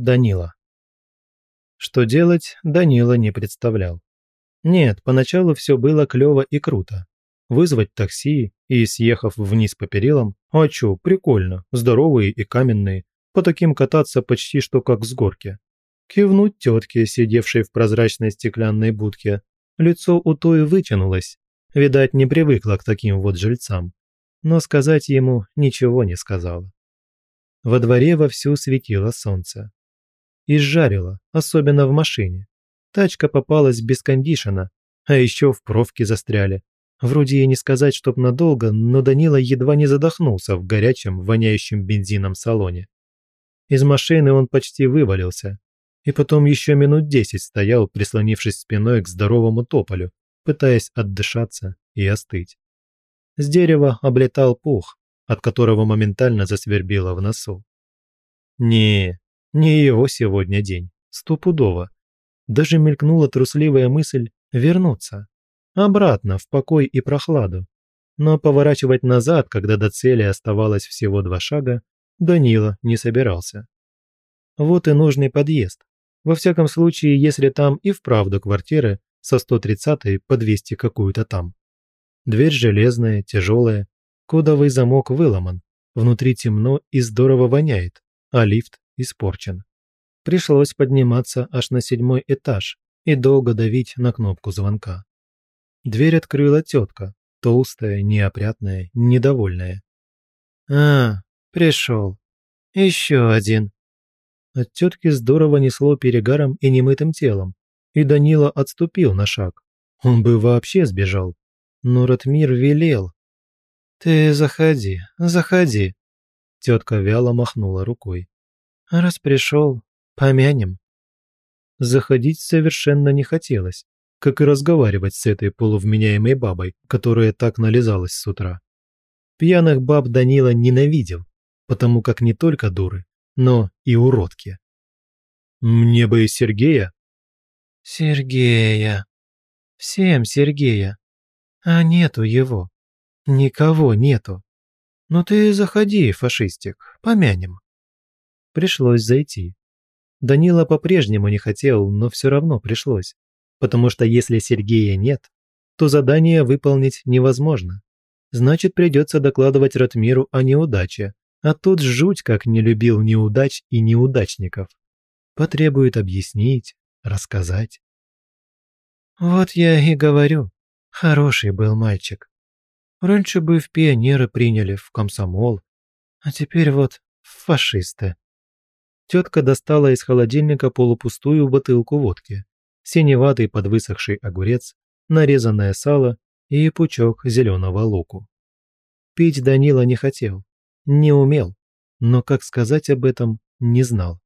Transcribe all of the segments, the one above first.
Данила. Что делать, Данила не представлял. Нет, поначалу все было клево и круто. Вызвать такси и, съехав вниз по перилам, а чё, прикольно, здоровые и каменные, по таким кататься почти что как с горки. Кивнуть тетке, сидевшей в прозрачной стеклянной будке. Лицо у той вытянулось, видать, не привыкла к таким вот жильцам. Но сказать ему ничего не сказала. Во дворе вовсю светило солнце изжарило, особенно в машине. Тачка попалась без кондишена, а еще в провке застряли. Вроде и не сказать, чтоб надолго, но Данила едва не задохнулся в горячем, воняющем бензином салоне. Из машины он почти вывалился. И потом еще минут десять стоял, прислонившись спиной к здоровому тополю, пытаясь отдышаться и остыть. С дерева облетал пух, от которого моментально засвербило в носу. Не, не его сегодня день, стопудово. Даже мелькнула трусливая мысль вернуться. Обратно, в покой и прохладу. Но поворачивать назад, когда до цели оставалось всего два шага, Данила не собирался. Вот и нужный подъезд. Во всяком случае, если там и вправду квартиры со 130 по 200 какую-то там. Дверь железная, тяжелая, кодовый замок выломан, внутри темно и здорово воняет, а лифт испорчен. Пришлось подниматься аж на седьмой этаж и долго давить на кнопку звонка. Дверь открыла тетка, толстая, неопрятная, недовольная. «А, пришел. Еще один». От тетки здорово несло перегаром и немытым телом, и Данила отступил на шаг. Он бы вообще сбежал. Но Ратмир велел. «Ты заходи, заходи», – тетка вяло махнула рукой. Раз пришел, помянем». Заходить совершенно не хотелось, как и разговаривать с этой полувменяемой бабой, которая так нализалась с утра. Пьяных баб Данила ненавидел, потому как не только дуры, но и уродки. «Мне бы и Сергея». «Сергея. Всем Сергея. А нету его. Никого нету. Ну ты заходи, фашистик, помянем». Пришлось зайти. Данила по-прежнему не хотел, но все равно пришлось. Потому что если Сергея нет, то задание выполнить невозможно. Значит, придется докладывать Ратмиру о неудаче, а тот жуть как не любил неудач и неудачников. Потребует объяснить, рассказать. Вот я и говорю, хороший был мальчик. Раньше бы в пионеры приняли, в комсомол, а теперь вот фашисты тетка достала из холодильника полупустую бутылку водки, синеватый подвысохший огурец, нарезанное сало и пучок зеленого луку. Пить Данила не хотел, не умел, но как сказать об этом не знал.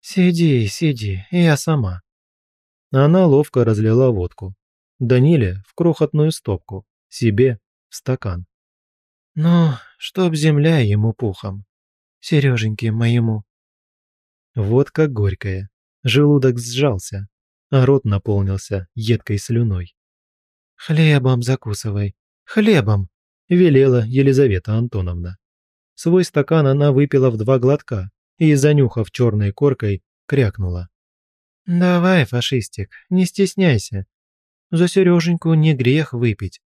«Сиди, сиди, я сама». Она ловко разлила водку. Даниле в крохотную стопку, себе в стакан. «Ну, чтоб земля ему пухом, Сереженьке моему». Водка горькая. Желудок сжался, а рот наполнился едкой слюной. «Хлебом закусывай, хлебом!» – велела Елизавета Антоновна. Свой стакан она выпила в два глотка и, занюхав черной коркой, крякнула. «Давай, фашистик, не стесняйся. За Сереженьку не грех выпить.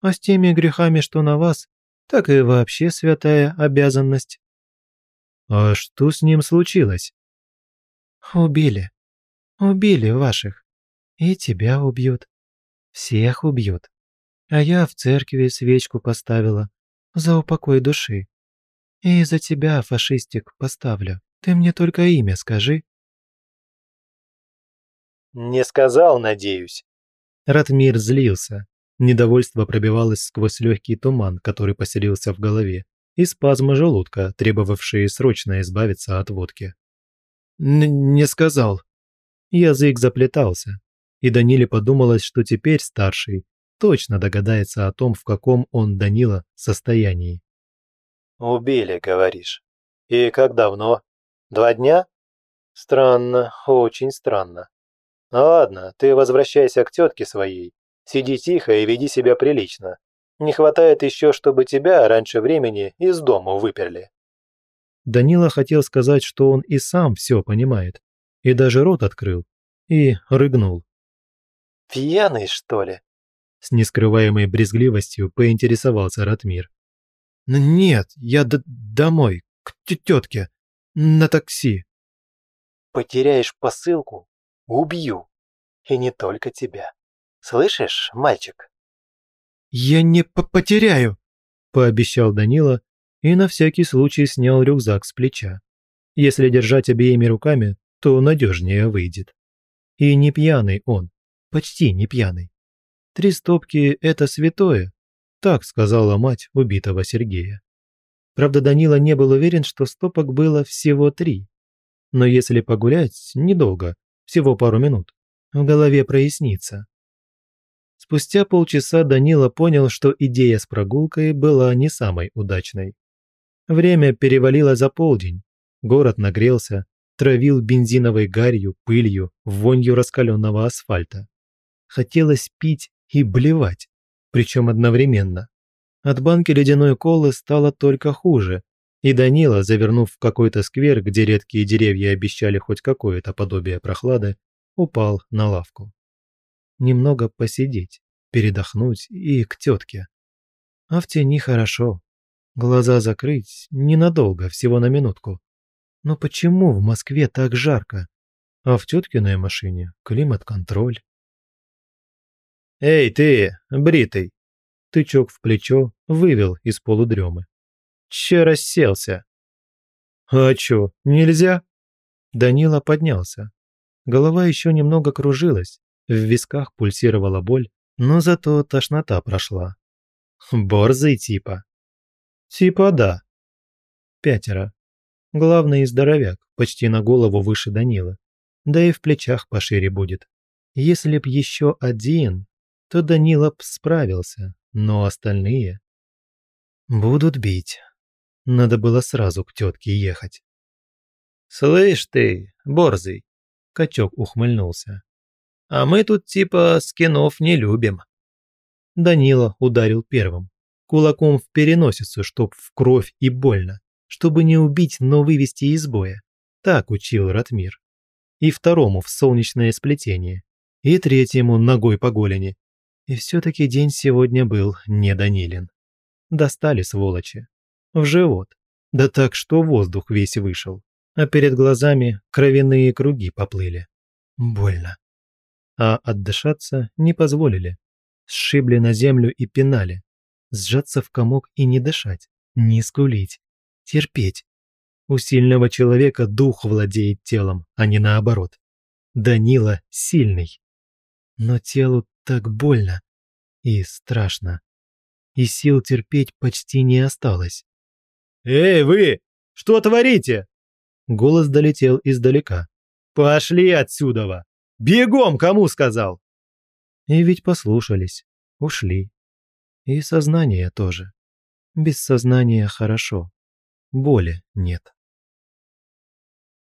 А с теми грехами, что на вас, так и вообще святая обязанность». «А что с ним случилось?» Убили. Убили ваших. И тебя убьют. Всех убьют. А я в церкви свечку поставила. За упокой души. И за тебя, фашистик, поставлю. Ты мне только имя скажи. Не сказал, надеюсь. Ратмир злился. Недовольство пробивалось сквозь легкий туман, который поселился в голове, и спазмы желудка, требовавшие срочно избавиться от водки не сказал». Язык заплетался, и Даниле подумалось, что теперь старший точно догадается о том, в каком он, Данила, состоянии. «Убили, говоришь. И как давно? Два дня? Странно, очень странно. Ну ладно, ты возвращайся к тетке своей. Сиди тихо и веди себя прилично. Не хватает еще, чтобы тебя раньше времени из дома выперли». Данила хотел сказать, что он и сам все понимает, и даже рот открыл, и рыгнул. «Пьяный, что ли?» С нескрываемой брезгливостью поинтересовался Ратмир. «Нет, я домой, к тетке, на такси». «Потеряешь посылку – убью. И не только тебя. Слышишь, мальчик?» «Я не потеряю», – пообещал Данила и на всякий случай снял рюкзак с плеча. Если держать обеими руками, то надежнее выйдет. И не пьяный он, почти не пьяный. Три стопки – это святое, так сказала мать убитого Сергея. Правда, Данила не был уверен, что стопок было всего три. Но если погулять, недолго, всего пару минут, в голове прояснится. Спустя полчаса Данила понял, что идея с прогулкой была не самой удачной. Время перевалило за полдень. Город нагрелся, травил бензиновой гарью, пылью, вонью раскаленного асфальта. Хотелось пить и блевать, причем одновременно. От банки ледяной колы стало только хуже, и Данила, завернув в какой-то сквер, где редкие деревья обещали хоть какое-то подобие прохлады, упал на лавку. Немного посидеть, передохнуть и к тетке. А в тени хорошо, Глаза закрыть ненадолго, всего на минутку. Но почему в Москве так жарко? А в теткиной машине климат-контроль. «Эй, ты, бритый!» Тычок в плечо вывел из полудремы. «Че расселся?» «А чё, нельзя?» Данила поднялся. Голова еще немного кружилась, в висках пульсировала боль, но зато тошнота прошла. «Борзый типа», Типа да. Пятеро. Главный здоровяк, почти на голову выше Данила. Да и в плечах пошире будет. Если б еще один, то Данила б справился, но остальные... Будут бить. Надо было сразу к тетке ехать. «Слышь ты, борзый!» – качок ухмыльнулся. «А мы тут типа скинов не любим». Данила ударил первым кулаком в переносицу, чтоб в кровь и больно, чтобы не убить, но вывести из боя. Так учил Ратмир. И второму в солнечное сплетение, и третьему ногой по голени. И все-таки день сегодня был не Данилин. Достали сволочи. В живот. Да так, что воздух весь вышел. А перед глазами кровяные круги поплыли. Больно. А отдышаться не позволили. Сшибли на землю и пинали сжаться в комок и не дышать, не скулить, терпеть. У сильного человека дух владеет телом, а не наоборот. Данила сильный. Но телу так больно и страшно. И сил терпеть почти не осталось. «Эй, вы! Что творите?» Голос долетел издалека. «Пошли отсюда! Бегом, кому сказал!» И ведь послушались, ушли. И сознание тоже. Без сознания хорошо. Боли нет.